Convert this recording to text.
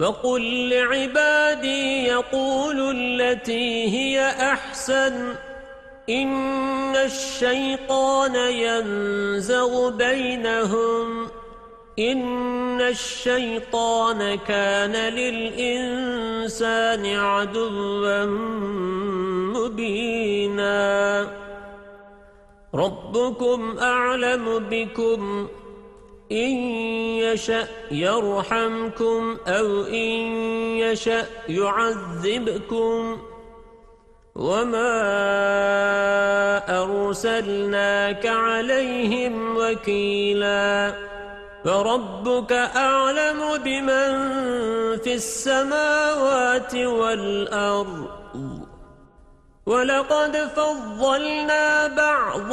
وقل لعبادي يقول التي هي أحسن إن الشيطان ينزغ بينهم إن الشيطان كان للإنسان عدوا مبينا. ربكم أعلم بكم إن يشأ يرحمكم أو إن يشأ يعذبكم وما أرسلناك عليهم وكيلا فربك أعلم بمن في السماوات والأرض ولقد فضلنا بعض